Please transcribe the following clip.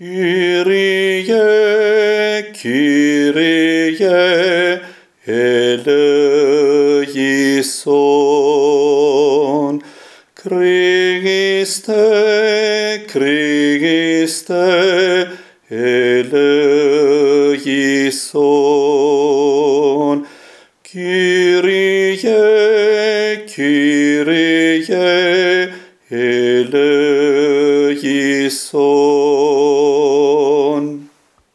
Kyrie, Kyrie, eleison. Christe, Christe, eleison. Kyrie, Kyrie, eleison. So.